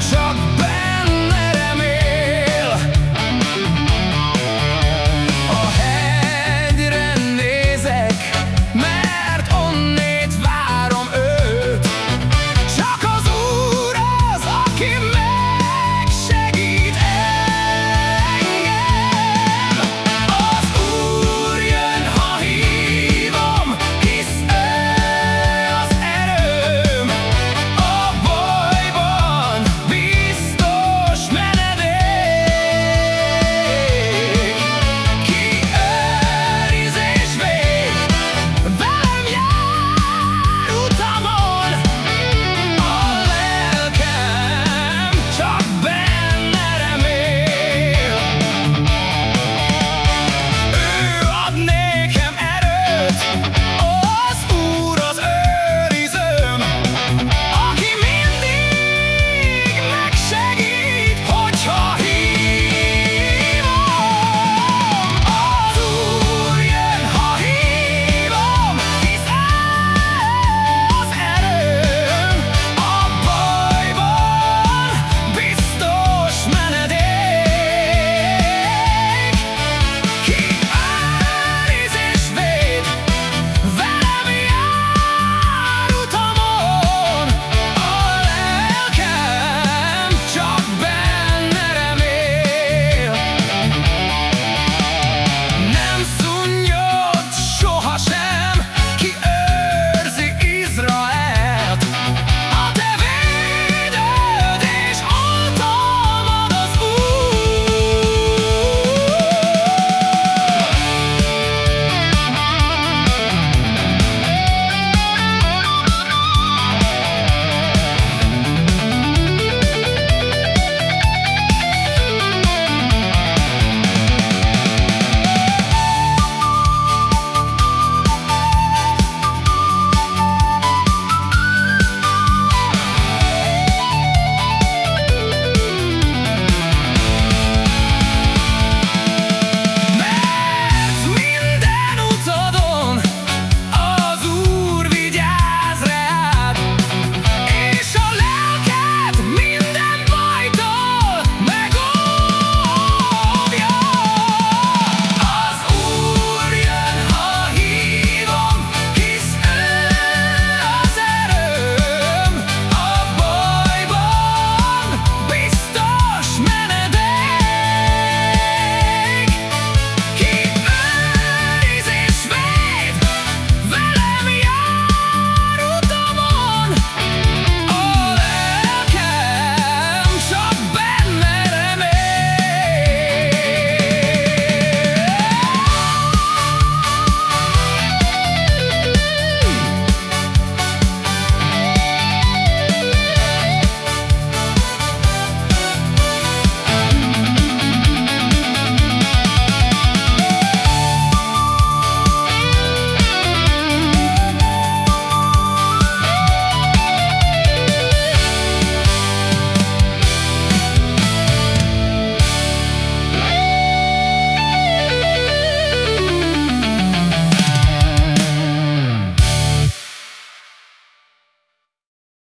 chalk